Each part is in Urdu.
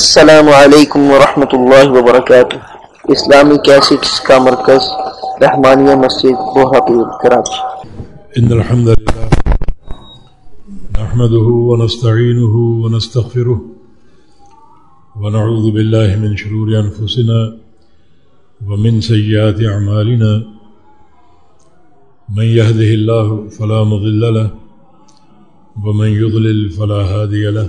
السلام علیکم ورحمۃ اللہ وبرکاتہ۔ اسلامی کیسٹس کا مرکز، رحمانیہ مسجد بوہاپور کراچی ان الحمد لله نحمده ونستعينه ونستغفره ونعوذ بالله من شرور انفسنا ومن سيئات اعمالنا۔ من يهده الله فلا مضل له، ومن يضلل فلا هادي له۔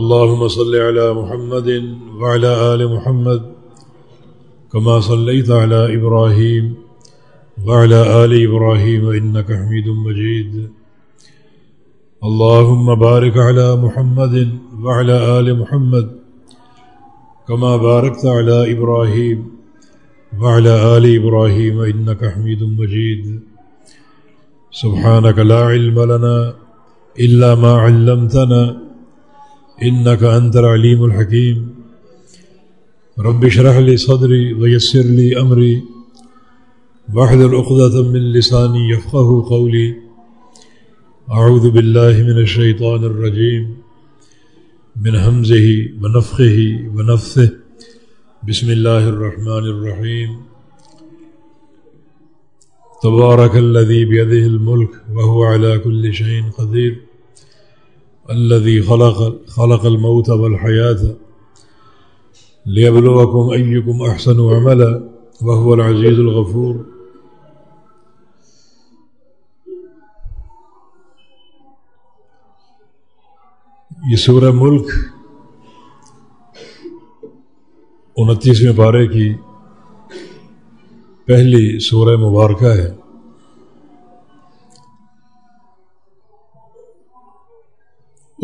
اللهم صل على محمد وعلى آل محمد كما صليت على إبراهيم وعلى آل إبراهيم إنك حميد مجيد. اللهم بارك على محمد وعلى آل محمد كما باركت على إبراهيم وعلى آل إبراهيم إنك حميد مجيد. سبحانك لا علم لنا إلا ما علمتنا إنك أنت العليم الحكيم. رب اشرح لي صدري ويسر لي أمري. واحلل عقدة من لساني يفقه قولي. أعوذ بالله من الشيطان الرجيم. من همزه ونفخه ونفثه. بسم الله الرحمن الرحيم. تبارك الذي بيده الملك وهو على كل شيء قدير. الذي خلق خلق الموت والحياة ليبلوكم أيكم أحسن عملا وهو العزيز الغفور. یہ سورہ ملک انتیسویں پارے کی پہلی سورہ مبارکہ ہے۔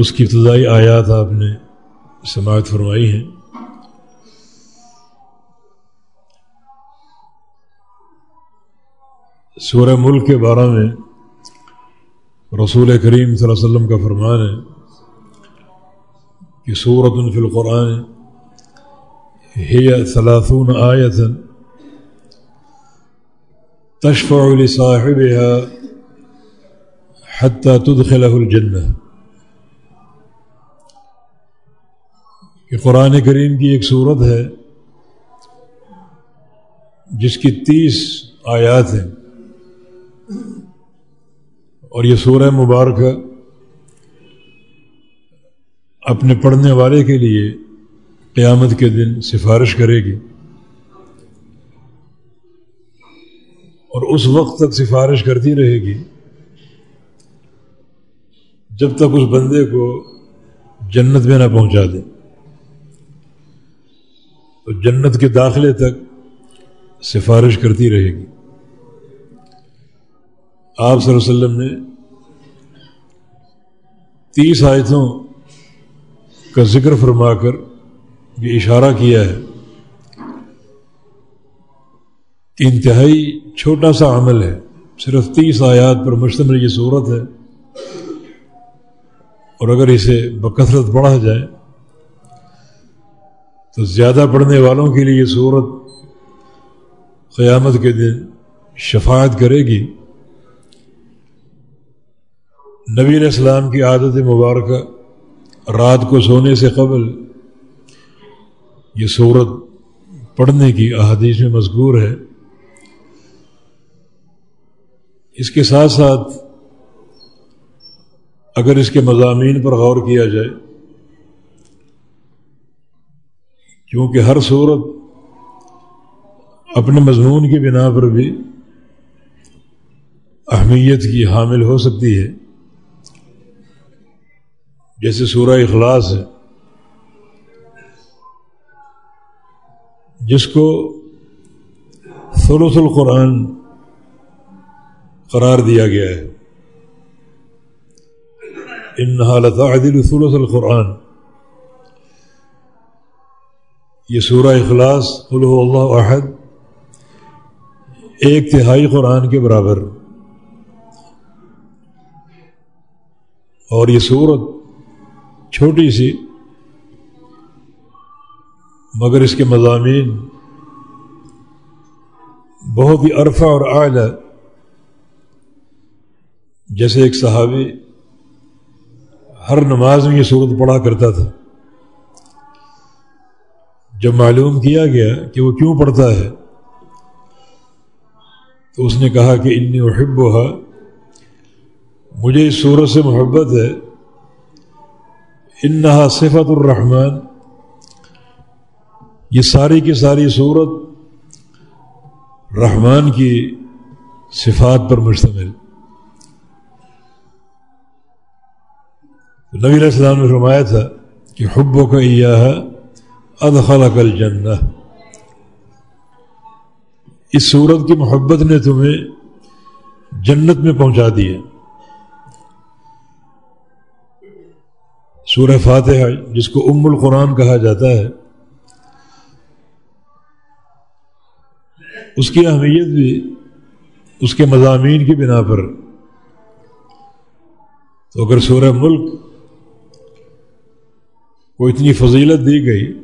اس کی ابتدائی آیات آپ نے سماعت فرمائی ہیں۔ سورہ ملک کے بارے میں رسول کریم صلی اللہ علیہ وسلم کا فرمان ہے کہ صورت فی القرآن ہی ثلاثون آیت تشفع لصاحبها حتى تدخله الجنہ۔ کہ قرآن کریم کی ایک صورت ہے جس کی تیس آیات ہیں اور یہ سورہ مبارکہ اپنے پڑھنے والے کے لیے قیامت کے دن سفارش کرے گی اور اس وقت تک سفارش کرتی رہے گی جب تک اس بندے کو جنت میں نہ پہنچا دے۔ تو جنت کے داخلے تک سفارش کرتی رہے گی۔ آپ صلی اللہ علیہ وسلم نے تیس آیتوں کا ذکر فرما کر یہ اشارہ کیا ہے۔ کہ انتہائی چھوٹا سا عمل ہے۔ صرف تیس آیات پر مشتمل یہ صورت ہے۔ اور اگر اسے بکثرت پڑھا جائے تو زیادہ پڑھنے والوں کے لیے یہ صورت قیامت کے دن شفاعت کرے گی۔ نبی علیہ السلام کی عادت مبارکہ رات کو سونے سے قبل یہ صورت پڑھنے کی احادیث میں مذکور ہے۔ اس کے ساتھ ساتھ اگر اس کے مضامین پر غور کیا جائے کیونکہ ہر صورت اپنے مضمون کی بنا پر بھی اہمیت کی حامل ہو سکتی ہے۔ جیسے سورہ اخلاص ہے۔ جس کو ثلث القرآن قرار دیا گیا ہے۔ ان حالت عدل ثلث القرآن۔ یہ سورہ اخلاص قلو اللہ احد ایک تہائی قرآن کے برابر۔ اور یہ صورت چھوٹی سی، مگر اس کے مضامین بہت ہی عرفہ اور اعلی۔ جیسے ایک صحابی ہر نماز میں یہ صورت پڑھا کرتا تھا۔ جب معلوم کیا گیا کہ وہ کیوں پڑھتا ہے، تو اس نے کہا کہ انی وحب مجھے اس صورت سے محبت ہے، انہا صفت الرحمن، یہ ساری کی ساری صورت رحمان کی صفات پر مشتمل۔ نبی علیہ السلام نے فرمایا تھا کہ حبوں کا یہ ادخلا کل جنہ اس صورت کی محبت نے تمہیں جنت میں پہنچا دیا سورہ فاتحہ، جس کو ام القرآن کہا جاتا ہے، اس کی اہمیت بھی اس کے مضامین کی بنا پر۔ تو اگر سورہ ملک کو اتنی فضیلت دی گئی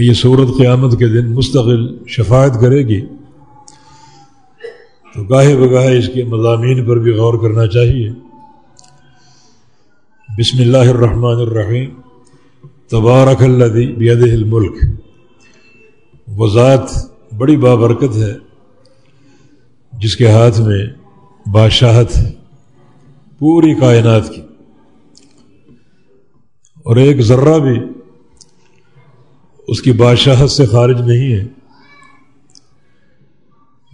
کہ یہ صورت قیامت کے دن مستقل شفاعت کرے گی، تو گاہے بگاہے اس کے مضامین پر بھی غور کرنا چاہیے۔ بسم اللہ الرحمن الرحیم۔ تبارک اللہ بید الملک۔ وضاحت بڑی بابرکت ہے، جس کے ہاتھ میں بادشاہت پوری کائنات کی۔ اور ایک ذرہ بھی اس کی بادشاہت سے خارج نہیں ہے۔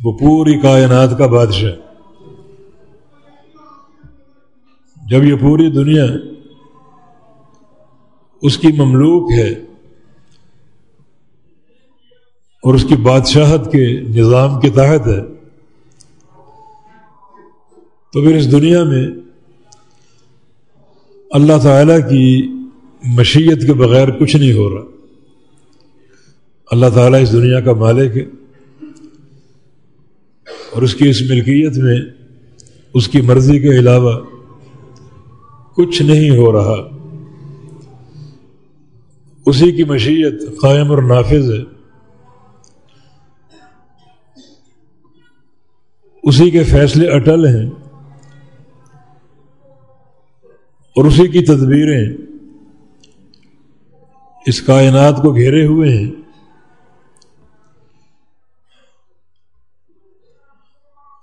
وہ پوری کائنات کا بادشاہ۔ جب یہ پوری دنیا اس کی مملوک ہے اور اس کی بادشاہت کے نظام کے تحت ہے، تو پھر اس دنیا میں اللہ تعالیٰ کی مشیت کے بغیر کچھ نہیں ہو رہا۔ اللہ تعالیٰ اس دنیا کا مالک ہے اور اس کی اس ملکیت میں اس کی مرضی کے علاوہ کچھ نہیں ہو رہا۔ اسی کی مشیت قائم اور نافذ ہے۔ اسی کے فیصلے اٹل ہیں اور اسی کی تدبیریں اس کائنات کو گھیرے ہوئے ہیں۔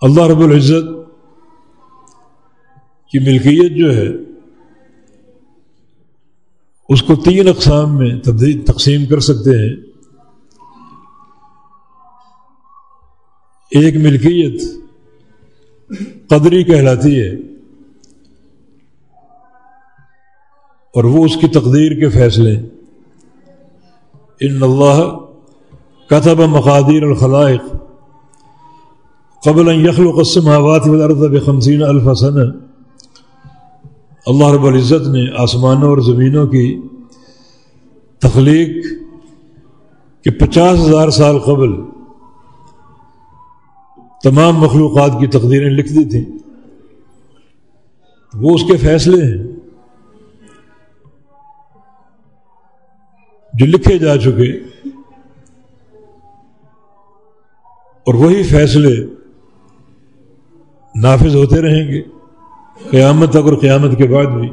اللہ رب العزت کی ملکیت جو ہے، اس کو تین اقسام میں تبدیل، تقسیم کر سکتے ہیں۔ ایک ملکیت قدری کہلاتی ہے اور وہ اس کی تقدیر کے فیصلے۔ ان اللہ کتب مقادیر الخلائق۔ قبل یخل و قسم آباد بخمسین الفسن اللہ رب العزت نے آسمانوں اور زمینوں کی تخلیق کے پچاس ہزار سال قبل تمام مخلوقات کی تقدیریں لکھ دی تھیں۔ وہ اس کے فیصلے ہیں جو لکھے جا چکے اور وہی فیصلے نافذ ہوتے رہیں گے۔ قیامت تک اور قیامت کے بعد بھی۔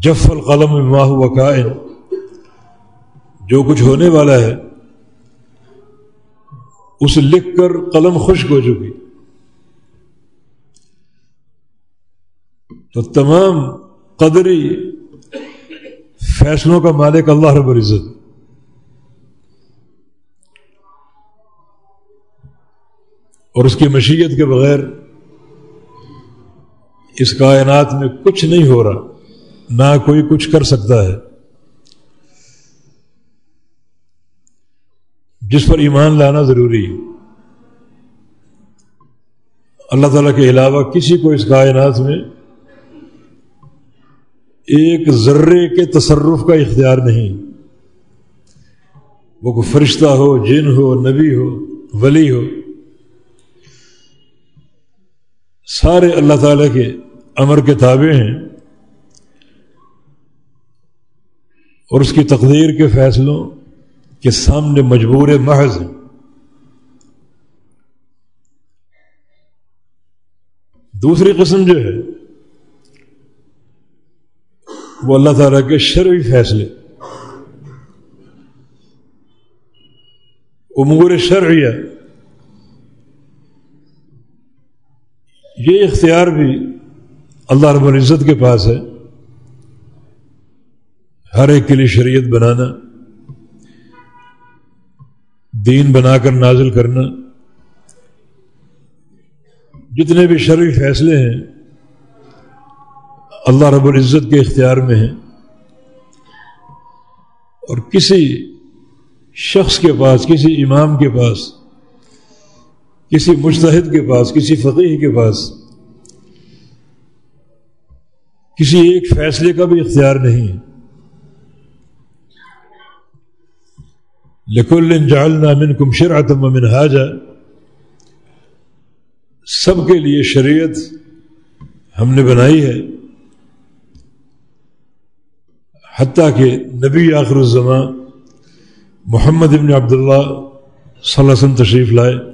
جف القلم ماہ و کائن۔ جو کچھ ہونے والا ہے اسے لکھ کر قلم خشک ہو چکی۔ تو تمام قدری فیصلوں کا مالک اللہ رب العزت۔ اور اس کی مشیت کے بغیر اس کائنات میں کچھ نہیں ہو رہا، نہ کوئی کچھ کر سکتا ہے۔ جس پر ایمان لانا ضروری ہے۔ اللہ تعالیٰ کے علاوہ کسی کو اس کائنات میں ایک ذرے کے تصرف کا اختیار نہیں۔ وہ کوئی فرشتہ ہو، جن ہو، نبی ہو، ولی ہو۔ سارے اللہ تعالیٰ کے امر کے تابع ہیں اور اس کی تقدیر کے فیصلوں کے سامنے مجبور محض ہیں۔ دوسری قسم جو ہے، وہ اللہ تعالیٰ کے شرعی فیصلے۔ امور شرعیہ یہ اختیار بھی اللہ رب العزت کے پاس ہے۔ ہر ایک کے لیے شریعت بنانا، دین بنا کر نازل کرنا۔ جتنے بھی شرعی فیصلے ہیں، اللہ رب العزت کے اختیار میں ہیں۔ اور کسی شخص کے پاس، کسی امام کے پاس کسی مشتحد کے پاس، کسی فقیح کے پاس، کسی ایک فیصلے کا بھی اختیار نہیں ہے۔ لکل جالنا من کم شرعتم من حاجہ سب کے لیے شریعت ہم نے بنائی ہے۔ حتیٰ کہ نبی آخر الزماں محمد ابن عبداللہ صلی اللہ علیہ وسلم تشریف لائے۔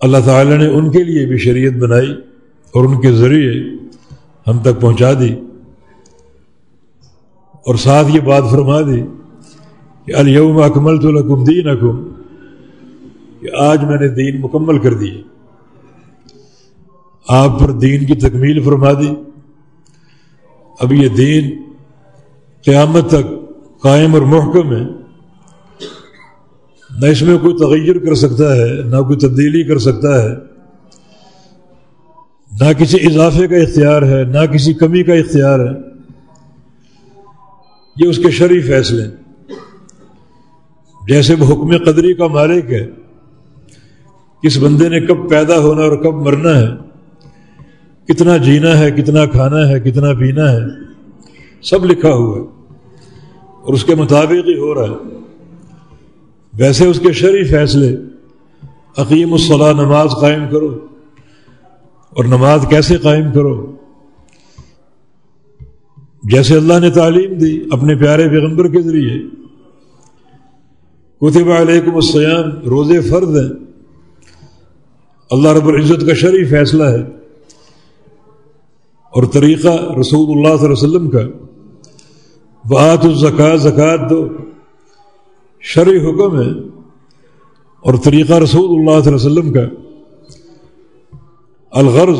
اللہ تعالی نے ان کے لیے بھی شریعت بنائی اور ان کے ذریعے ہم تک پہنچا دی اور ساتھ یہ بات فرما دی کہ الوم اکمل تو لکم دین اکم کہ آج میں نے دین مکمل کر دی۔ آپ پر دین کی تکمیل فرما دی۔ اب یہ دین قیامت تک قائم اور محکم ہے۔ نہ اس میں کوئی تغیر کر سکتا ہے، نہ کوئی تبدیلی کر سکتا ہے۔ نہ کسی اضافے کا اختیار ہے، نہ کسی کمی کا اختیار ہے۔ یہ اس کے شرعی فیصلے جیسے وہ حکم قدری کا مالک ہے، کس بندے نے کب پیدا ہونا اور کب مرنا ہے، کتنا جینا ہے، کتنا کھانا ہے، کتنا پینا ہے، سب لکھا ہوا ہے اور اس کے مطابق ہی ہو رہا ہے۔ ویسے اس کے شرعی فیصلے عقیم الصلاح نماز قائم کرو۔ اور نماز کیسے قائم کرو؟ جیسے اللہ نے تعلیم دی اپنے پیارے پیغمبر کے ذریعے۔ کتب علیکم السلام روزے فرد ہیں۔ اللہ رب العزت کا شرعی فیصلہ ہے۔ اور طریقہ رسول اللہ صلی اللہ علیہ وسلم کا۔ بات الزکات زکوٰۃ دو۔ شرعی حکم ہے اور طریقہ رسول اللہ صلی اللہ علیہ وسلم کا الغرض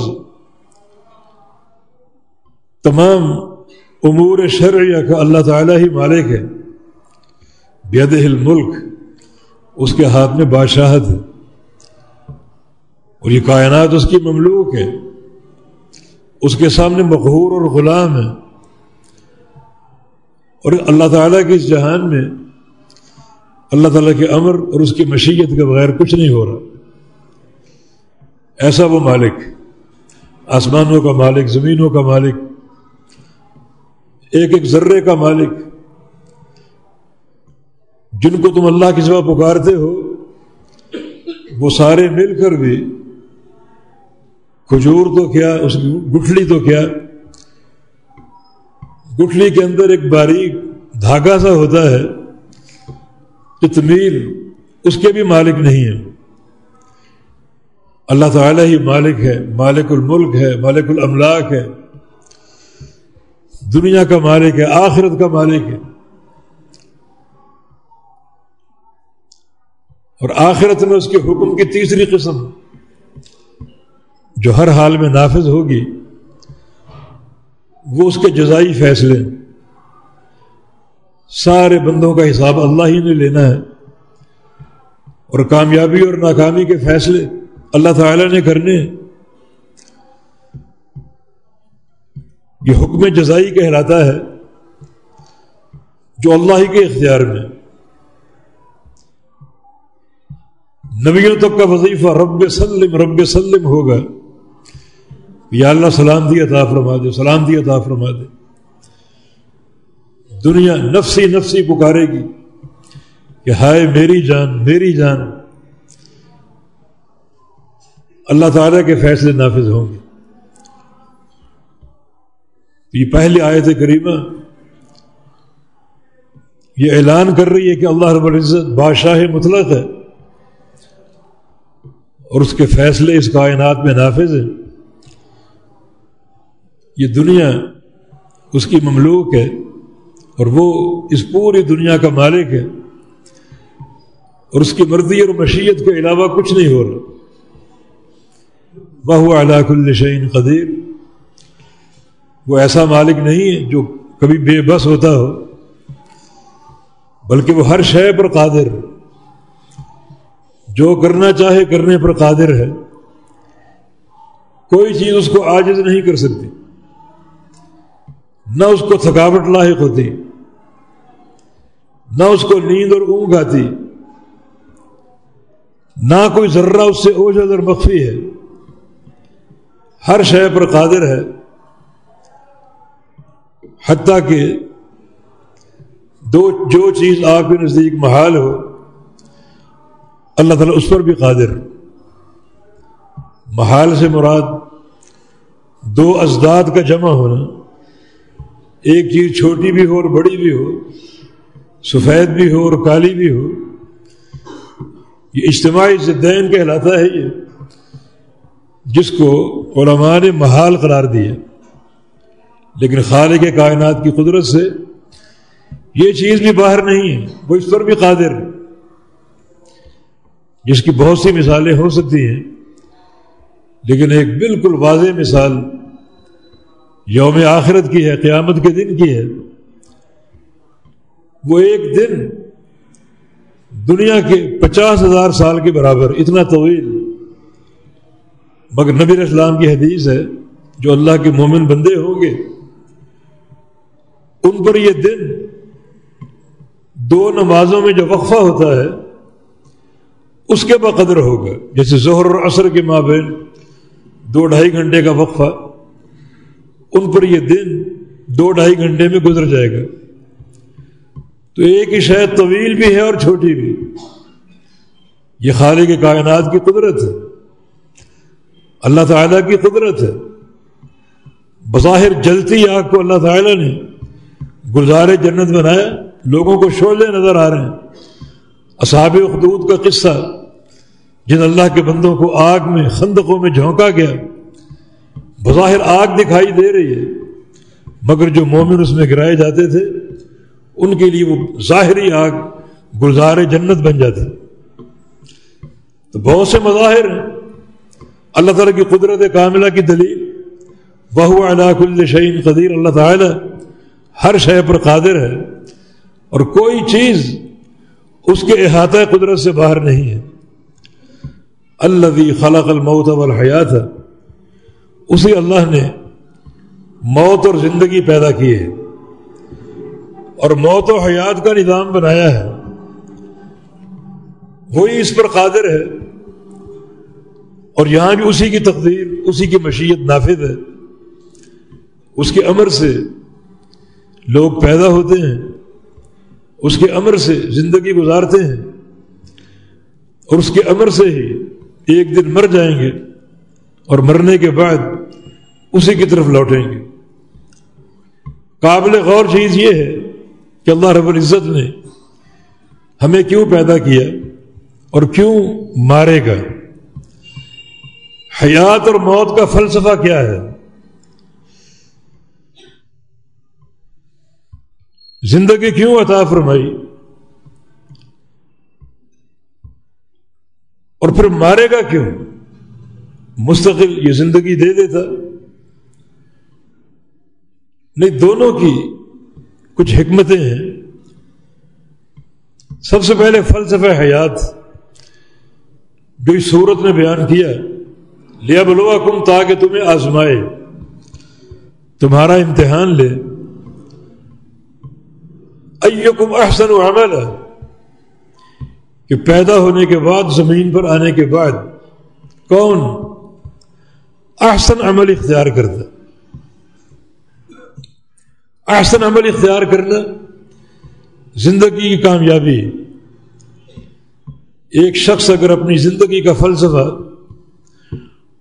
تمام امور شرعیہ کا اللہ تعالیٰ ہی مالک ہے بید الملک، اس کے ہاتھ میں بادشاہت ہے۔ اور یہ کائنات اس کی مملوک ہے، اس کے سامنے مقہور اور غلام ہے۔ اور اللہ تعالیٰ کے اس جہان میں اللہ تعالیٰ کے امر اور اس کی مشیت کے بغیر کچھ نہیں ہو رہا۔ ایسا وہ مالک، آسمانوں کا مالک، زمینوں کا مالک، ایک ایک ذرے کا مالک، جن کو تم اللہ کی سوا پکارتے ہو، وہ سارے مل کر بھی کھجور تو کیا، اس کی گٹھلی تو کیا۔ گٹھلی کے اندر ایک باریک دھاگا سا ہوتا ہے۔ تمیر اس کے بھی مالک نہیں ہے اللہ تعالیٰ ہی مالک ہے، مالک الملک ہے، مالک الاملاک ہے۔ دنیا کا مالک ہے، آخرت کا مالک ہے۔ اور آخرت میں اس کے حکم کی تیسری قسم، جو ہر حال میں نافذ ہوگی، وہ اس کے جزائی فیصلے۔ سارے بندوں کا حساب اللہ ہی نے لینا ہے۔ اور کامیابی اور ناکامی کے فیصلے اللہ تعالی نے کرنے یہ حکم جزائی کہلاتا ہے جو اللہ ہی کے اختیار میں۔ نبیوں تک کا وظیفہ رب سلم رب سلم ہوگا۔ یا اللہ سلام دی عطا فرما دے سلام دی عطا فرما دے۔ دنیا نفسی نفسی پکارے گی کہ ہائے میری جان میری جان۔ اللہ تعالیٰ کے فیصلے نافذ ہوں گے۔ یہ پہلی آیت کریمہ یہ اعلان کر رہی ہے کہ اللہ رب العزت بادشاہ مطلق ہے اور اس کے فیصلے اس کائنات میں نافذ ہیں۔ یہ دنیا اس کی مملوک ہے۔ اور وہ اس پوری دنیا کا مالک ہے اور اس کی مرضی اور مشیت کے علاوہ کچھ نہیں ہو رہا۔ بہو علاق الشعین قدیر۔ وہ ایسا مالک نہیں ہے جو کبھی بے بس ہوتا ہو، بلکہ وہ ہر شے پر قادر جو کرنا چاہے کرنے پر قادر ہے۔ کوئی چیز اس کو عاجز نہیں کر سکتی۔ نہ اس کو تھکاوٹ لاحق ہوتی۔ نہ اس کو نیند اور اونگ آتی نہ کوئی ذرہ اس سے اوجد اور مخفی ہے ہر شے پر قادر ہے حتیٰ کہ دو جو چیز آپ کے نزدیک محال ہو اللہ تعالیٰ اس پر بھی قادر محال سے مراد دو ازداد کا جمع ہونا ایک چیز چھوٹی بھی ہو اور بڑی بھی ہو سفید بھی ہو اور کالی بھی ہو۔ یہ اجتماعی زدین کہلاتا ہے یہ، جس کو علماء نے محال قرار دیا۔ لیکن خالق کائنات کی قدرت سے یہ چیز بھی باہر نہیں ہے، وہ اس پر بھی قادر جس کی بہت سی مثالیں ہو سکتی ہیں، لیکن ایک بالکل واضح مثال یوم آخرت کی ہے، قیامت کے دن کی ہے۔ وہ ایک دن دنیا کے پچاس ہزار سال کے برابر اتنا طویل، مگر نبی اسلام کی حدیث ہے، جو اللہ کے مومن بندے ہوں گے، ان پر یہ دن دو نمازوں میں جو وقفہ ہوتا ہے، اس کے بقدر ہوگا۔ جیسے ظہر اور عصر کے مابین دو ڈھائی گھنٹے کا وقفہ، ان پر یہ دن دو ڈھائی گھنٹے میں گزر جائے گا۔ تو ایک ہی شاید طویل بھی ہے اور چھوٹی بھی۔ یہ خالی کے کائنات کی قدرت ہے۔ اللہ تعالیٰ کی قدرت ہے۔ بظاہر جلتی آگ کو اللہ تعالیٰ نے گلزار جنت بنایا۔ لوگوں کو شعلے نظر آ رہے ہیں۔ اصحاب خدود کا قصہ۔ جن اللہ کے بندوں کو آگ میں، خندقوں میں جھونکا گیا۔ بظاہر آگ دکھائی دے رہی ہے، مگر جو مومن اس میں گرائے جاتے تھے ان کے لیے وہ ظاہری آگ گلزار جنت بن جاتی۔ تو بہت سے مظاہر ہیں اللہ تعالیٰ کی قدرت کاملہ کی دلیل بہو علاق الشعین قدیر اللہ تعالیٰ، ہر شے پر قادر ہے۔ اور کوئی چیز اس کے احاطہ قدرت سے باہر نہیں ہے۔ اللہ خلق الموت والحیات اسی اللہ نے موت اور زندگی پیدا کی ہے۔ اور موت و حیات کا نظام بنایا ہے۔ وہی اس پر قادر ہے۔ اور یہاں بھی اسی کی تقدیر، اسی کی مشیت نافذ ہے۔ اس کے امر سے لوگ پیدا ہوتے ہیں۔ اس کے امر سے زندگی گزارتے ہیں۔ اور اس کے امر سے ہی ایک دن مر جائیں گے۔ اور مرنے کے بعد اسی کی طرف لوٹیں گے۔ قابل غور چیز یہ ہے کہ اللہ رب العزت نے ہمیں کیوں پیدا کیا اور کیوں مارے گا؟ حیات اور موت کا فلسفہ کیا ہے؟ زندگی کیوں عطا فرمائی؟ اور پھر مارے گا کیوں؟ مستقل یہ زندگی دے دیتا؟ نہیں، دونوں کی کچھ حکمتیں ہیں۔ سب سے پہلے فلسفہ حیات، جو اس صورت نے بیان کیا لیا بلوا کم تاکہ تمہیں آزمائے۔ تمہارا امتحان لے۔ ایکم احسن و عمل کہ پیدا ہونے کے بعد، زمین پر آنے کے بعد، کون احسن عمل اختیار کرتا؟ احسن عمل اختیار کرنا، زندگی کی کامیابی۔ ایک شخص اگر اپنی زندگی کا فلسفہ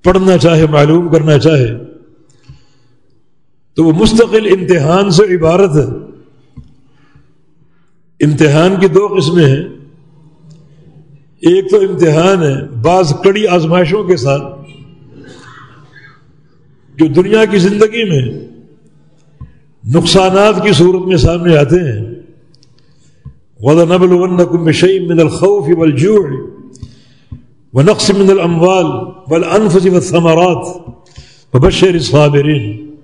پڑھنا چاہے، معلوم کرنا چاہے، تو وہ مستقل امتحان سے عبارت ہے۔ امتحان کی دو قسمیں ہیں۔ ایک تو امتحان ہے بعض کڑی آزمائشوں کے ساتھ، جو دنیا کی زندگی میں نقصانات کی صورت میں سامنے آتے ہیں۔ غد نبل ون شعی من الخوف والجوع ونقص من الاموال والانفس والثمرات وبشر الصابرین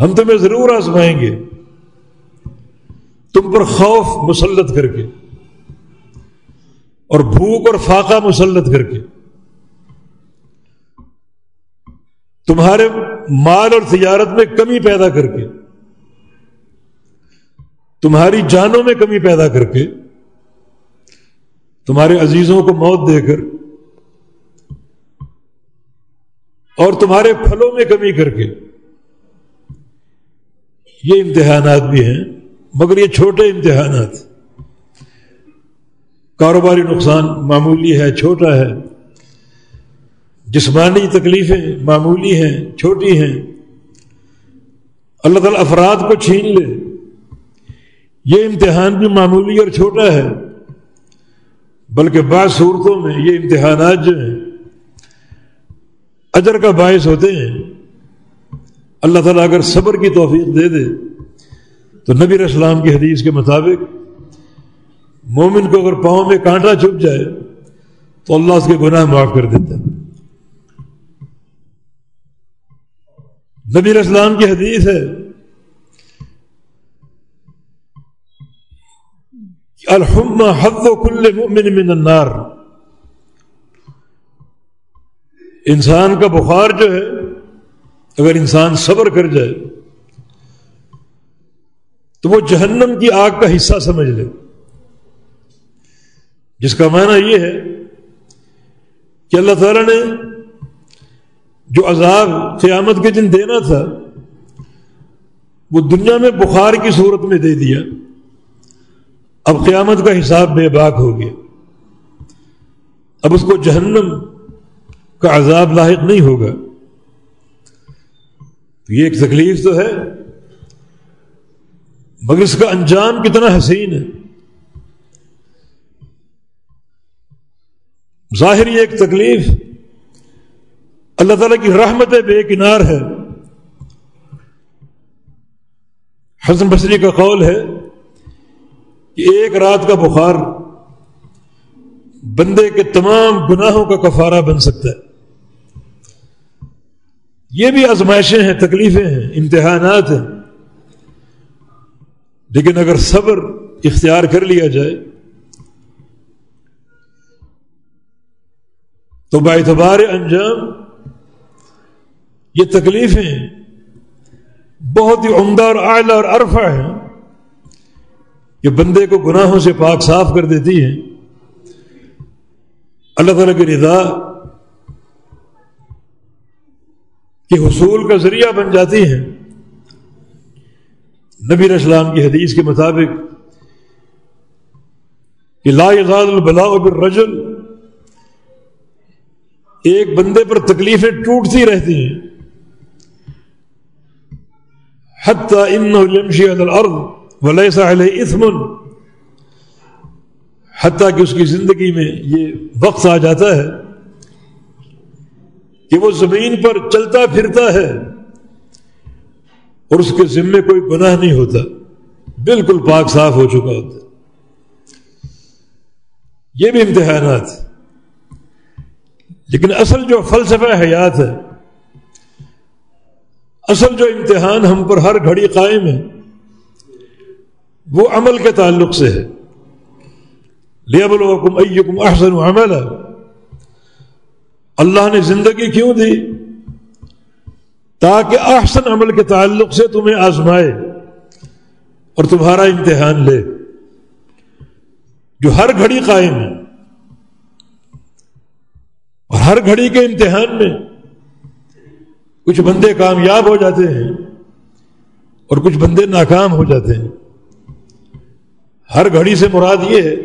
ہم تمہیں ضرور آزمائیں گے۔ تم پر خوف مسلط کر کے اور بھوک اور فاقہ مسلط کر کے۔ تمہارے مال اور تجارت میں کمی پیدا کر کے، تمہاری جانوں میں کمی پیدا کر کے، تمہارے عزیزوں کو موت دے کر اور تمہارے پھلوں میں کمی کر کے۔ یہ امتحانات بھی ہیں، مگر یہ چھوٹے امتحانات۔ کاروباری نقصان معمولی ہے، چھوٹا ہے۔ جسمانی تکلیفیں معمولی ہیں، چھوٹی ہیں۔ اللہ تعالیٰ افراد کو چھین لے۔ یہ امتحان بھی معمولی اور چھوٹا ہے، بلکہ بعض صورتوں میں یہ امتحانات جو ہیں، اجر کا باعث ہوتے ہیں۔ اللہ تعالیٰ اگر صبر کی توفیق دے دے، تو نبی اسلام کی حدیث کے مطابق مومن کو اگر پاؤں میں کانٹا چھپ جائے، تو اللہ اس کے گناہ معاف کر دیتا ہے۔ نبی اسلام کی حدیث ہے الحم حد و کل مؤمن من النار۔ انسان کا بخار جو ہے، اگر انسان صبر کر جائے، تو وہ جہنم کی آگ کا حصہ سمجھ لے۔ جس کا معنی یہ ہے کہ اللہ تعالیٰ نے جو عذاب قیامت کے دن دینا تھا، وہ دنیا میں بخار کی صورت میں دے دیا۔ اب قیامت کا حساب بے باک ہو گیا۔ اب اس کو جہنم کا عذاب لاحق نہیں ہوگا۔ یہ ایک تکلیف تو ہے، مگر اس کا انجام کتنا حسین ہے۔ ظاہری ایک تکلیف اللہ تعالیٰ کی رحمت بے کنار ہے۔ حسن بصری کا قول ہے کہ ایک رات کا بخار بندے کے تمام گناہوں کا کفارہ بن سکتا ہے۔ یہ بھی آزمائشیں ہیں، تکلیفیں ہیں، امتحانات ہیں۔ لیکن اگر صبر اختیار کر لیا جائے، تو باعتبار انجام یہ تکلیفیں بہت ہی عمدہ اور اعلیٰ اور عرفہ ہیں۔ کہ بندے کو گناہوں سے پاک صاف کر دیتی ہیں۔ اللہ تعالیٰ کی رضا کے حصول کا ذریعہ بن جاتی ہیں نبی اسلام کی حدیث کے مطابق کہ لا یزاد البلاء بالرجل، ایک بندے پر تکلیفیں ٹوٹتی رہتی ہیں۔ حتى انه يمشي على الارض وليس عليه اثم حتیٰ کہ اس کی زندگی میں یہ وقت آ جاتا ہے کہ وہ زمین پر چلتا پھرتا ہے اور اس کے ذمے کوئی گناہ نہیں ہوتا، بالکل پاک صاف ہو چکا ہوتا۔ یہ بھی امتحانات۔ لیکن اصل جو فلسفہ حیات ہے اصل جو امتحان ہم پر ہر گھڑی قائم ہے، وہ عمل کے تعلق سے ہے۔ لیبلوکم ایکم احسن عملا۔ اللہ نے زندگی کیوں دی؟ تاکہ احسن عمل کے تعلق سے تمہیں آزمائے اور تمہارا امتحان لے۔ جو ہر گھڑی قائم ہے اور ہر گھڑی کے امتحان میں کچھ بندے کامیاب ہو جاتے ہیں اور کچھ بندے ناکام ہو جاتے ہیں۔ ہر گھڑی سے مراد یہ ہے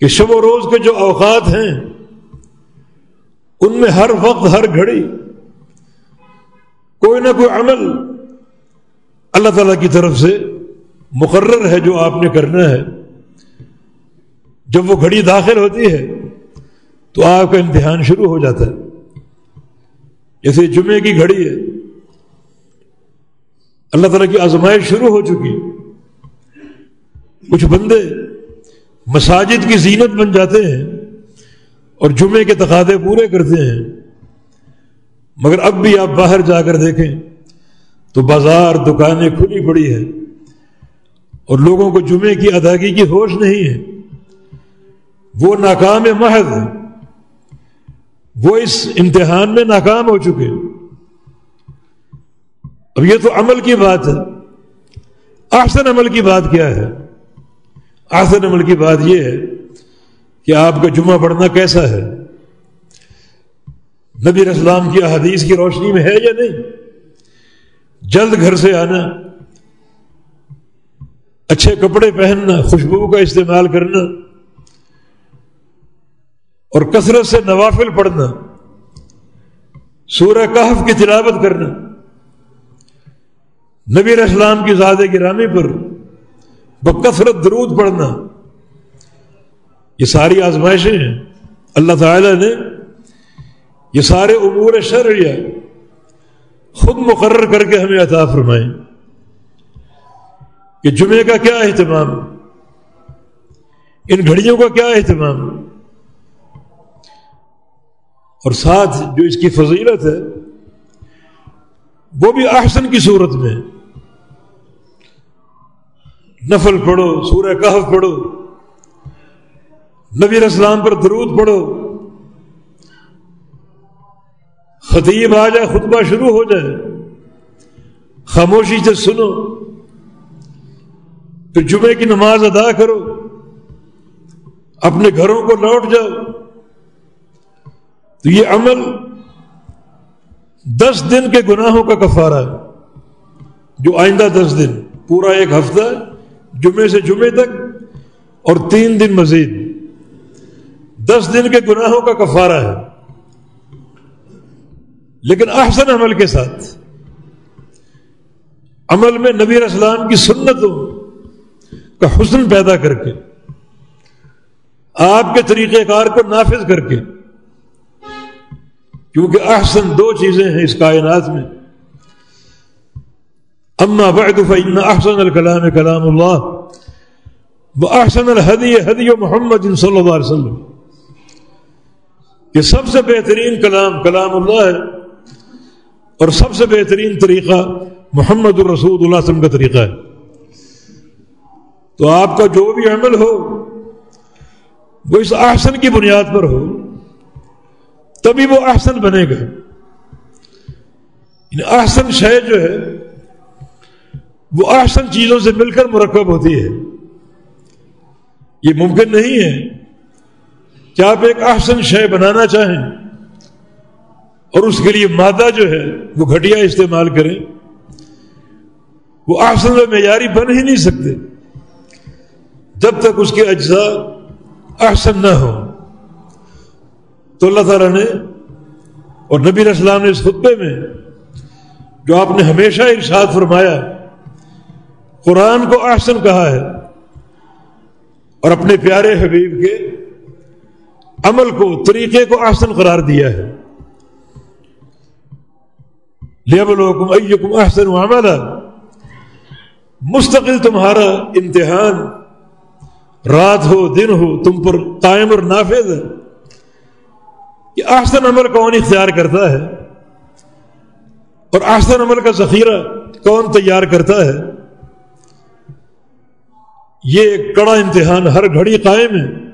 کہ شب و روز کے جو اوقات ہیں، ان میں ہر وقت، ہر گھڑی کوئی نہ کوئی عمل اللہ تعالی کی طرف سے مقرر ہے جو آپ نے کرنا ہے۔ جب وہ گھڑی داخل ہوتی ہے تو آپ کا امتحان شروع ہو جاتا ہے۔ جیسے جمعے کی گھڑی ہے۔ اللہ تعالیٰ کی آزمائش شروع ہو چکی۔ کچھ بندے مساجد کی زینت بن جاتے ہیں اور جمعے کے تقاضے پورے کرتے ہیں۔ مگر اب بھی آپ باہر جا کر دیکھیں تو بازار دکانیں کھلی پڑی ہیں اور لوگوں کو جمعے کی ادائیگی کی ہوش نہیں ہے۔ وہ ناکام محض وہ اس امتحان میں ناکام ہو چکے اب یہ تو عمل کی بات ہے۔ آسن عمل کی بات کیا ہے؟ آسن عمل کی بات یہ ہے کہ آپ کا جمعہ پڑھنا کیسا ہے؟ نبی اسلام کی احادیث کی روشنی میں ہے یا نہیں؟ جلد گھر سے آنا، اچھے کپڑے پہننا، خوشبو کا استعمال کرنا اور کثرت سے نوافل پڑھنا، سورہ کہف کی تلاوت کرنا، نبی اسلام کی زیادہ گرامی پر بکثرت درود پڑھنا، یہ ساری آزمائشیں ہیں۔ اللہ تعالی نے یہ سارے امور شرعیہ خود مقرر کر کے ہمیں عطا فرمائیں کہ جمعے کا کیا اہتمام؟ ان گھڑیوں کا کیا اہتمام؟ اور ساتھ جو اس کی فضیلت ہے، وہ بھی احسن کی صورت میں۔ نفل پڑھو، سورہ کہف پڑھو۔ نبی اسلام پر درود پڑھو۔ خطیب آ جائے، خطبہ شروع ہو جائے۔ خاموشی سے سنو۔ پھر جمعے کی نماز ادا کرو۔ اپنے گھروں کو لوٹ جاؤ۔ تو یہ عمل دس دن کے گناہوں کا کفارہ ہے۔ جو آئندہ دس دن، پورا ایک ہفتہ، جمعے سے جمعے تک، اور تین دن مزید۔ دس دن کے گناہوں کا کفارہ ہے۔ لیکن احسن عمل کے ساتھ، عمل میں نبی اسلام کی سنتوں کا حسن پیدا کر کے، آپ کے طریقہ کار کو نافذ کر کے کیونکہ احسن دو چیزیں ہیں اس کائنات میں۔ اما بعد فإن احسن الکلام کلام اللہ۔ وہ احسن الحدی حدی محمد صلی اللہ علیہ وسلم۔ یہ سب سے بہترین کلام کلام اللہ ہے۔ اور سب سے بہترین طریقہ محمد الرسود اللہ وسلم کا طریقہ ہے۔ تو آپ کا جو بھی عمل ہو، وہ اس احسن کی بنیاد پر ہو۔ تبھی وہ احسن بنے گا۔ یعنی احسن شے جو ہے، وہ احسن چیزوں سے مل کر مرکب ہوتی ہے۔ یہ ممکن نہیں ہے کہ آپ ایک احسن شے بنانا چاہیں اور اس کے لیے مادہ جو ہے، وہ گھٹیا استعمال کریں۔ وہ احسن و معیاری بن ہی نہیں سکتے۔ جب تک اس کے اجزاء احسن نہ ہو تو اللہ تعالیٰ نے اور نبی اسلام نے اس خطبے میں جو آپ نے ہمیشہ ارشاد فرمایا قرآن کو احسن کہا ہے اور اپنے پیارے حبیب کے عمل کو، طریقے کو احسن قرار دیا ہے۔ لیبلوکم ایکم احسن عملا۔ مستقل تمہارا امتحان، رات ہو، دن ہو، تم پر قائم اور نافذ ہے۔ کہ آستن عمل کون اختیار کرتا ہے؟ اور آستن عمل کا ذخیرہ کون تیار کرتا ہے؟ یہ ایک کڑا امتحان ہر گھڑی قائم ہے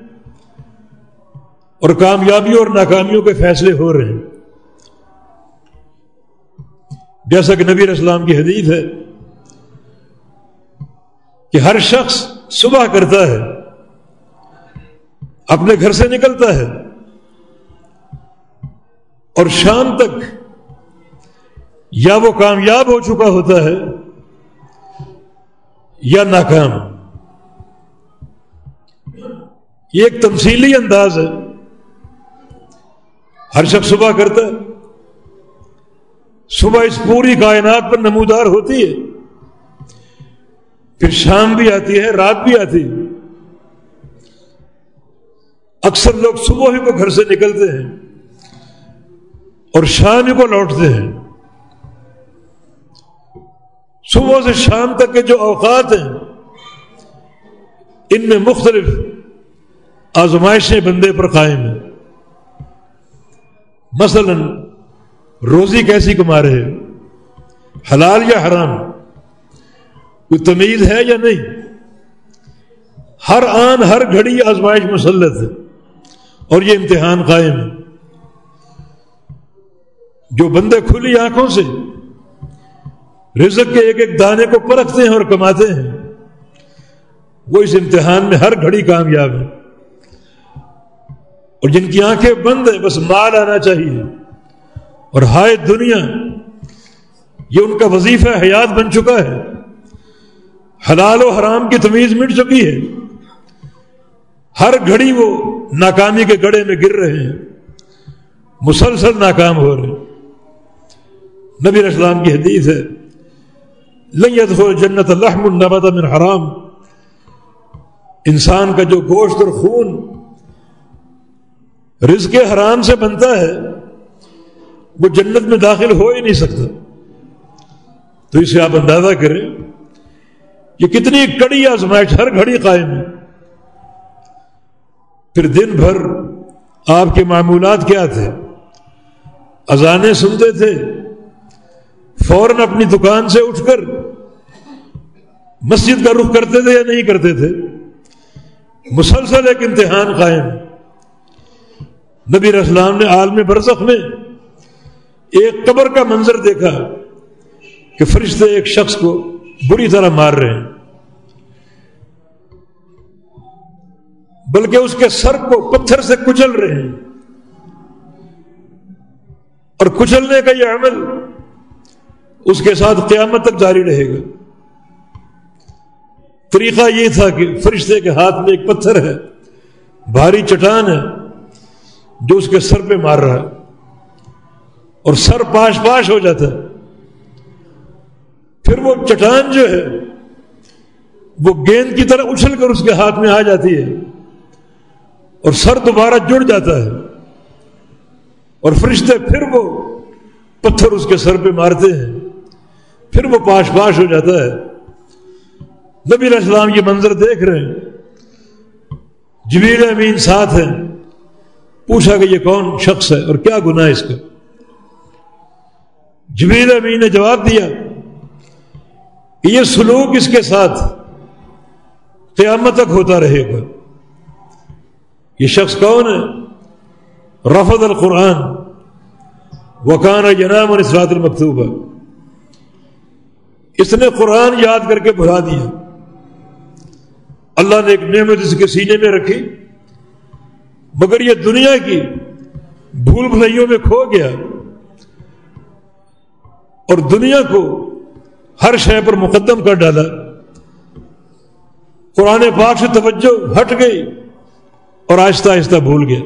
اور کامیابی اور ناکامیوں کے فیصلے ہو رہے ہیں۔ جیسا کہ نبی اسلام کی حدیث ہے کہ ہر شخص صبح کرتا ہے، اپنے گھر سے نکلتا ہے۔ اور شام تک یا وہ کامیاب ہو چکا ہوتا ہے یا ناکام۔ یہ ایک تمثیلی انداز ہے۔ ہر شخص صبح کرتا ہے۔ صبح اس پوری کائنات پر نمودار ہوتی ہے۔ پھر شام بھی آتی ہے، رات بھی آتی ہے۔ اکثر لوگ صبح ہی کو گھر سے نکلتے ہیں۔ اور شام کو لوٹتے ہیں۔ صبح سے شام تک کے جو اوقات ہیں، ان میں مختلف آزمائشیں بندے پر قائم ہیں۔ مثلا، روزی کیسی کما رہے حلال یا حرام؟ کوئی تمیز ہے یا نہیں؟ ہر آن، ہر گھڑی آزمائش مسلط ہے اور یہ امتحان قائم ہے۔ جو بندے کھلی آنکھوں سے رزق کے ایک ایک دانے کو پرکھتے ہیں اور کماتے ہیں، وہ اس امتحان میں ہر گھڑی کامیاب ہے۔ اور جن کی آنکھیں بند ہیں، بس مال آنا چاہیے۔ اور ہائے دنیا، یہ ان کا وظیفہ حیات بن چکا ہے۔ حلال و حرام کی تمیز مٹ چکی ہے۔ ہر گھڑی وہ ناکامی کے گڑے میں گر رہے ہیں۔ مسلسل ناکام ہو رہے ہیں۔ نبی اسلام کی حدیث ہے لیت ہو جنت الحم النبت من حرام. انسان کا جو گوشت اور خون رزق حرام سے بنتا ہے، وہ جنت میں داخل ہو ہی نہیں سکتا۔ تو اسے آپ اندازہ کریں یہ کتنی کڑی آزمائش ہر گھڑی قائم ہے۔ پھر دن بھر آپ کے معمولات کیا تھے؟ اذانے سنتے تھے فوراً اپنی دکان سے اٹھ کر مسجد کا رخ کرتے تھے یا نہیں کرتے تھے؟ مسلسل ایک امتحان قائم۔ نبی اسلام نے عالم برسخ میں ایک قبر کا منظر دیکھا کہ فرشتے ایک شخص کو بری طرح مار رہے ہیں۔ بلکہ اس کے سر کو پتھر سے کچل رہے ہیں۔ اور کچلنے کا یہ عمل اس کے ساتھ قیامت تک جاری رہے گا۔ طریقہ یہ تھا کہ فرشتے کے ہاتھ میں ایک پتھر ہے، بھاری چٹان ہے، جو اس کے سر پہ مار رہا ہے۔ اور سر پاش پاش ہو جاتا ہے۔ پھر وہ چٹان جو ہے، وہ گیند کی طرح اچھل کر اس کے ہاتھ میں آ جاتی ہے۔ اور سر دوبارہ جڑ جاتا ہے۔ اور فرشتے پھر وہ پتھر اس کے سر پہ مارتے ہیں۔ پھر وہ پاش پاش ہو جاتا ہے۔ نبی علیہ السلام یہ منظر دیکھ رہے ہیں۔ جبیل امین ساتھ ہیں۔ پوچھا کہ یہ کون شخص ہے اور کیا گناہ ہے اس کا۔ جبیل امین نے جواب دیا کہ یہ سلوک اس کے ساتھ قیامت تک ہوتا رہے گا۔ یہ شخص کون ہے؟ رفت القرآن۔ وکان جنام اور اسرات المکتوبہ اس نے قرآن یاد کر کے بھلا دیا۔ اللہ نے ایک نعمت اس کے سینے میں رکھی۔ مگر یہ دنیا کی بھول بھلائیوں میں کھو گیا۔ اور دنیا کو ہر شے پر مقدم کر ڈالا۔ قرآن پاک سے توجہ ہٹ گئی اور آہستہ آہستہ بھول گیا۔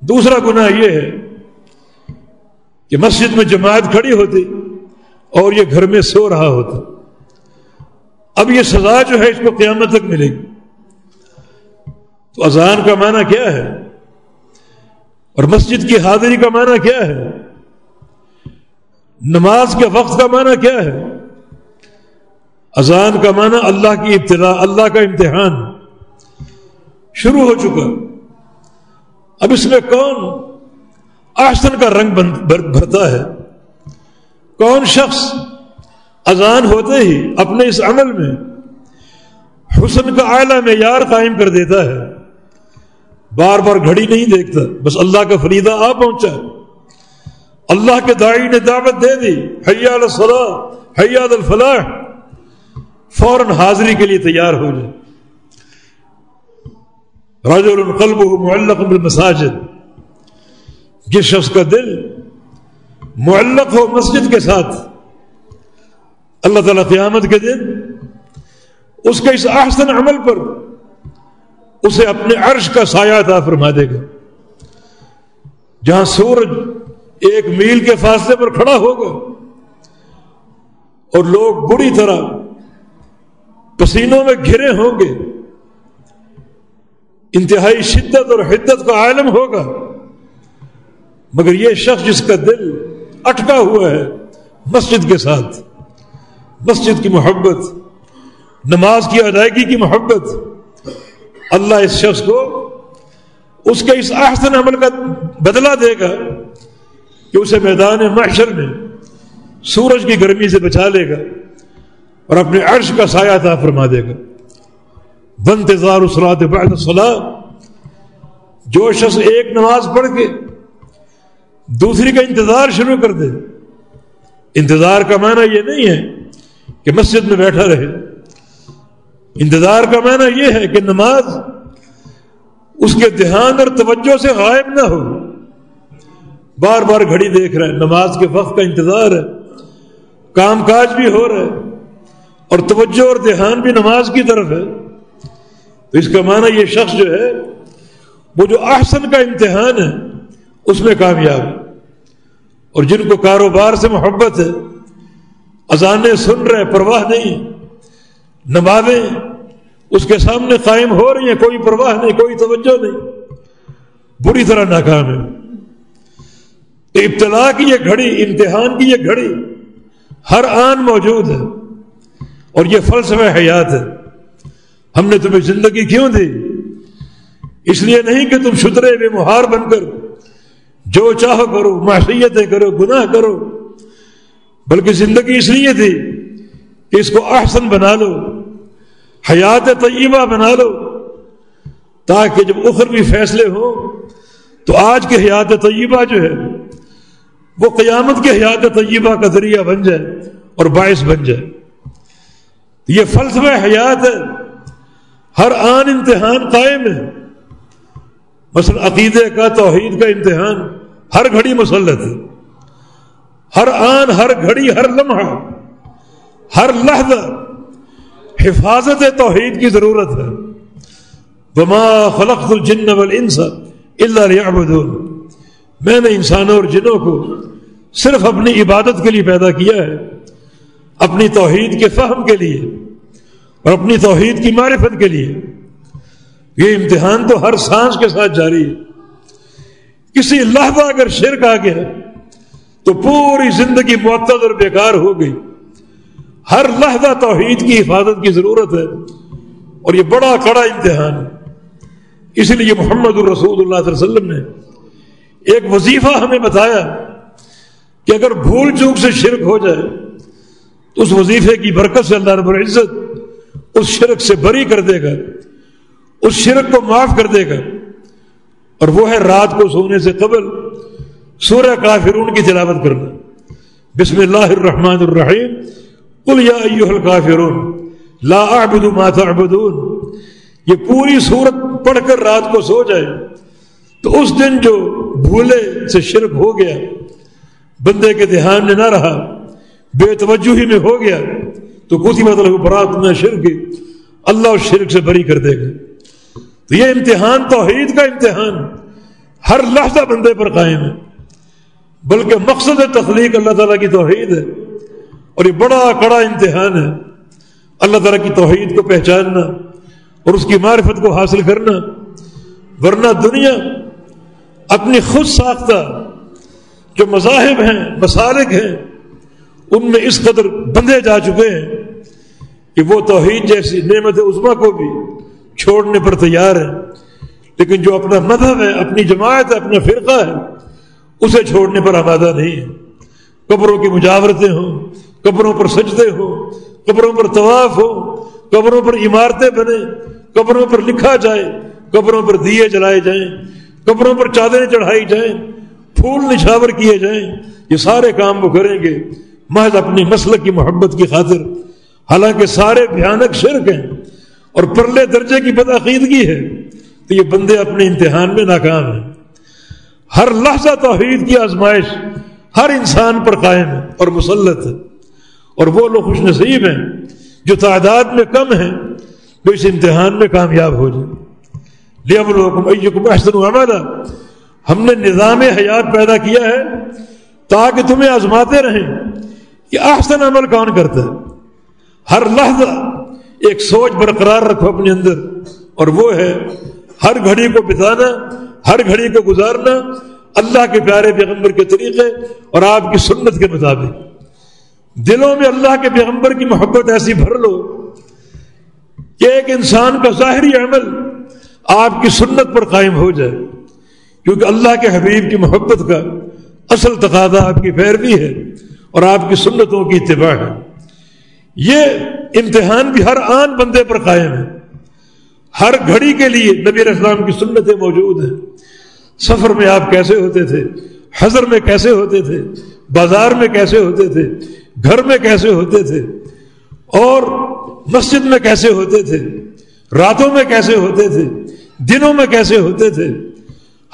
دوسرا گناہ یہ ہے کہ مسجد میں جماعت کھڑی ہوتی۔ اور یہ گھر میں سو رہا ہوتا۔ اب یہ سزا جو ہے اس کو قیامت تک ملے گی۔ تو اذان کا معنی کیا ہے؟ اور مسجد کی حاضری کا معنی کیا ہے؟ نماز کے وقت کا معنی کیا ہے؟ اذان کا معنی اللہ کی ابتدا، اللہ کا امتحان۔ شروع ہو چکا۔ اب اس میں کون آسن کا رنگ بھرتا ہے؟ کون شخص اذان ہوتے ہی اپنے اس عمل میں حسن کا اعلیٰ معیار قائم کر دیتا ہے۔ بار بار گھڑی نہیں دیکھتا، بس اللہ کا فریدہ آ پہنچا۔ اللہ کے دائی نے دعوت دے دی حیال الصلاح حیاد الفلاح۔ فوراً حاضری کے لیے تیار ہو جائے۔ رجل القلب معلق بالمساجد۔ جس شخص کا دل معلق ہو مسجد کے ساتھ۔ اللہ تعالیٰ قیامت کے دن اس کے اس احسن عمل پر اسے اپنے عرش کا سایہ تھا فرما دے گا۔ جہاں سورج ایک میل کے فاصلے پر کھڑا ہوگا اور لوگ بری طرح پسینوں میں گھرے ہوں گے، انتہائی شدت اور حدت کا عالم ہوگا۔ مگر یہ شخص جس کا دل اٹکا ہوا ہے مسجد کے ساتھ۔ مسجد کی محبت، نماز کی ادائیگی کی محبت۔ اللہ اس شخص کو اس کے اس احسن عمل کا بدلہ دے گا کہ اسے میدان محشر میں سورج کی گرمی سے بچا لے گا اور اپنے عرش کا سایہ تھا فرما دے گا۔ بنتظار اسرات بعد صلاح جو شخص ایک نماز پڑھ کے دوسری کا انتظار شروع کر دے۔ انتظار کا معنی یہ نہیں ہے کہ مسجد میں بیٹھا رہے۔ انتظار کا معنی یہ ہے کہ نماز اس کے دھیان اور توجہ سے غائب نہ ہو۔ بار بار گھڑی دیکھ رہا ہے نماز کے وقت کا انتظار ہے۔ کام کاج بھی ہو رہا ہے۔ اور توجہ اور دھیان بھی نماز کی طرف ہے۔ تو اس کا معنی یہ شخص جو ہے، وہ جو احسن کا امتحان ہے اس میں کامیاب ہے۔ اور جن کو کاروبار سے محبت ہے، اذانیں سن رہے، پرواہ نہیں، نمازیں اس کے سامنے قائم ہو رہی ہیں، کوئی پرواہ نہیں، کوئی توجہ نہیں۔ بری طرح ناکام ہے ابتلا کی یہ گھڑی، امتحان کی یہ گھڑی ہر آن موجود ہے۔ اور یہ فلسفہ حیات ہے۔ ہم نے تمہیں زندگی کیوں دی؟ اس لیے نہیں کہ تم شترے بے مہار بن کر جو چاہو کرو، معصیتیں کرو، گناہ کرو، بلکہ زندگی اس لیے تھی کہ اس کو احسن بنا لو، حیات طیبہ بنا لو، تاکہ جب اخروی فیصلے ہوں تو آج کے حیات طیبہ جو ہے، وہ قیامت کے حیات طیبہ کا ذریعہ بن جائے اور باعث بن جائے۔ یہ فلسفہ حیات ہے، ہر آن امتحان قائم ہے۔ مثلا عقیدے کا، توحید کا امتحان۔ ہر گھڑی مسلط ہے ہر آن، ہر گھڑی، ہر لمحہ، ہر لحظہ حفاظت توحید کی ضرورت ہے۔ بما خلق الجن والانس الا ليعبدون۔ میں نے انسانوں اور جنوں کو صرف اپنی عبادت کے لیے پیدا کیا ہے، اپنی توحید کے فہم کے لیے اور اپنی توحید کی معرفت کے لیے۔ یہ امتحان تو ہر سانس کے ساتھ جاری ہے۔ کسی لحظہ اگر شرک آ گیا تو پوری زندگی معطل اور بیکار ہو گئی۔ ہر لحظہ توحید کی حفاظت کی ضرورت ہے اور یہ بڑا کڑا امتحان ہے۔ اس لیے محمد الرسول اللہ علیہ وسلم نے ایک وظیفہ ہمیں بتایا کہ اگر بھول چوک سے شرک ہو جائے تو اس وظیفے کی برکت سے اللہ رب العزت اس شرک سے بری کر دے گا، اس شرک کو معاف کر دے گا۔ اور وہ ہے رات کو سونے سے قبل سورہ کافرون کی تلاوت کرنا۔ بسم اللہ الرحمن الرحیم۔ قل یا ایوہ الکافرون، لا اعبد ما تعبدون۔ یہ پوری صورت پڑھ کر رات کو سو جائے تو اس دن جو بھولے سے شرک ہو گیا، بندے کے دھیان میں نہ رہا، بے توجہی میں ہو گیا، تو کسی مطلب برات میں شرک، اللہ اس شرک سے بری کر دے گا۔ تو یہ امتحان توحید کا امتحان ہر لحظہ بندے پر قائم ہے۔ بلکہ مقصد تخلیق اللہ تعالیٰ کی توحید ہے۔ اور یہ بڑا کڑا امتحان ہے۔ اللہ تعالیٰ کی توحید کو پہچاننا اور اس کی معرفت کو حاصل کرنا۔ ورنہ دنیا اپنی خود ساختہ جو مذاہب ہیں، مسالک ہیں، ان میں اس قدر بندھے جا چکے ہیں کہ وہ توحید جیسی نعمت عظما کو بھی چھوڑنے پر تیار ہے، لیکن جو اپنا مذہب ہے، اپنی جماعت ہے، اپنا فرقہ ہے، اسے چھوڑنے پر آمادہ نہیں ہے۔ قبروں کی مجاورتیں ہوں، قبروں پر سجدے ہوں، قبروں پر طواف ہو قبروں پر عمارتیں بنے قبروں پر لکھا جائے، قبروں پر دیے جلائے جائیں، قبروں پر چادریں چڑھائی جائیں، پھول نچھاور کیے جائیں، یہ سارے کام وہ کریں گے۔ محض اپنی مسلک کی محبت کی خاطر۔ حالانکہ سارے بھیانک شرک ہیں۔ اور پرلے درجے کی بدعقیدگی ہے، تو یہ بندے اپنے امتحان میں ناکام ہیں۔ ہر لحظہ توحید کی آزمائش ہر انسان پر قائم ہے اور مسلط ہے۔ اور وہ لوگ خوش نصیب ہیں جو تعداد میں کم ہیں، جو اس امتحان میں کامیاب ہو جائے لیا لوگ احسن عملہ ہم نے نظام حیات پیدا کیا ہے تاکہ تمہیں آزماتے رہیں کہ احسن عمل کون کرتا ہے۔ ہر لحظہ ایک سوچ برقرار رکھو اپنے اندر۔ اور وہ ہے، ہر گھڑی کو بتانا، ہر گھڑی کو گزارنا اللہ کے پیارے پیغمبر کے طریقے اور آپ کی سنت کے مطابق۔ دلوں میں اللہ کے پیغمبر کی محبت ایسی بھر لو کہ ایک انسان کا ظاہری عمل آپ کی سنت پر قائم ہو جائے۔ کیونکہ اللہ کے حبیب کی محبت کا اصل تقاضا آپ کی پیروی ہے اور آپ کی سنتوں کی اتباع ہے۔ یہ امتحان بھی ہر آن بندے پر قائم ہے۔ ہر گھڑی کے لیے نبی اسلام کی سنتیں موجود ہیں۔ سفر میں آپ کیسے ہوتے تھے؟ حضر میں کیسے ہوتے تھے؟ بازار میں کیسے ہوتے تھے؟ گھر میں کیسے ہوتے تھے؟ اور مسجد میں کیسے ہوتے تھے؟ راتوں میں کیسے ہوتے تھے؟ دنوں میں کیسے ہوتے تھے؟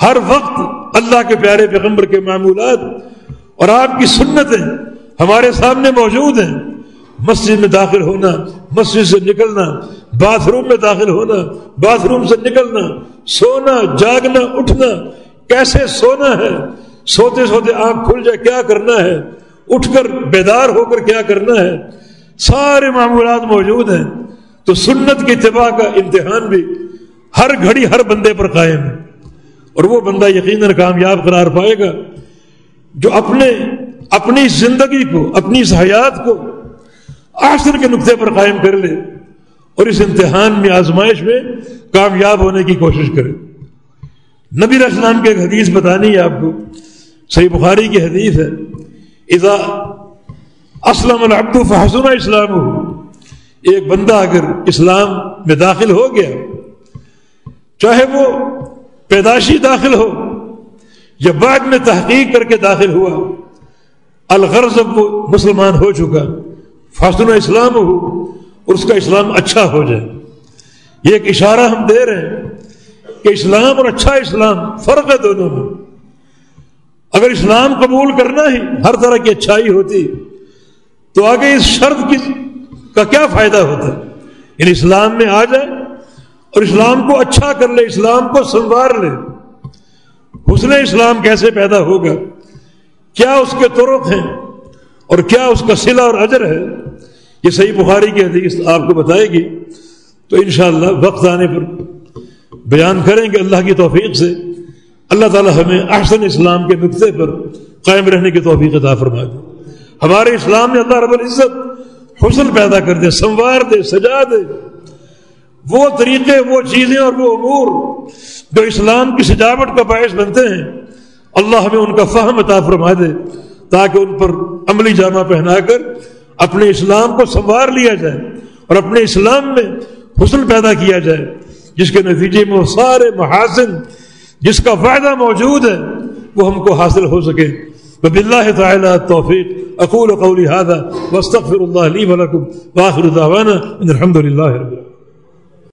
ہر وقت اللہ کے پیارے پیغمبر کے معمولات اور آپ کی سنتیں ہمارے سامنے موجود ہیں۔ مسجد میں داخل ہونا، مسجد سے نکلنا، باتھ روم میں داخل ہونا، باتھ روم سے نکلنا، سونا، جاگنا، اٹھنا، کیسے سونا ہے؟ سوتے سوتے آنکھ کھل جائے، کیا کرنا ہے؟ اٹھ کر بیدار ہو کر کیا کرنا ہے؟ سارے معمولات موجود ہیں۔ تو سنت کے اتباع کا امتحان بھی ہر گھڑی ہر بندے پر قائم ہے۔ اور وہ بندہ یقیناً کامیاب قرار پائے گا جو اپنے، اپنی زندگی کو، اپنی اس حیات کو آخر کے نقطے پر قائم کر لے اور اس امتحان میں آزمائش میں کامیاب ہونے کی کوشش کرے۔ نبی اسلام کے ایک حدیث بتانی ہے آپ کو۔ صحیح بخاری کی حدیث ہے۔ اذا اسلم العبد فحسن اسلام ہو ایک بندہ اگر اسلام میں داخل ہو گیا، چاہے وہ پیداشی داخل ہو یا بعد میں تحقیق کر کے داخل ہوا، الغرض اب وہ مسلمان ہو چکا۔ فاصل اسلام ہو اور اس کا اسلام اچھا ہو جائے۔ یہ ایک اشارہ ہم دے رہے ہیں کہ اسلام اور اچھا اسلام فرق ہے دونوں میں۔ اگر اسلام قبول کرنا ہی ہر طرح کی اچھائی ہوتی تو آگے اس شرط کی کا کیا فائدہ ہوتا۔ یعنی اسلام میں آ جائے اور اسلام کو اچھا کر لے، اسلام کو سنوار لے۔ حسن اسلام کیسے پیدا ہوگا؟ کیا اس کے طرق ہیں اور کیا اس کا سلا اور اجر ہے؟ یہ صحیح بخاری کی حدیث آپ کو بتائے گی۔ تو انشاءاللہ وقت آنے پر بیان کریں گے اللہ کی توفیق سے۔ اللہ تعالی ہمیں احسن اسلام کے نقطے پر قائم رہنے کی توفیق عطا فرما دے ہمارے اسلام میں اللہ رب العزت حسن پیدا کر دے، سنوار دے، سجا دے۔ وہ طریقے، وہ چیزیں اور وہ امور جو اسلام کی سجاوٹ کا باعث بنتے ہیں، اللہ ہمیں ان کا فہم عطا فرما دے تاکہ ان پر عملی جامہ پہنا کر اپنے اسلام کو سنوار لیا جائے اور اپنے اسلام میں حسن پیدا کیا جائے، جس کے نتیجے میں وہ سارے محاسن جس کا فائدہ موجود ہے، وہ ہم کو حاصل ہو سکے۔ بب اللہ تعالیٰ توفیق اقول قولی هذا واستغفر اللہ لی ولکم واخر دعوانا ان الحمد للہ رب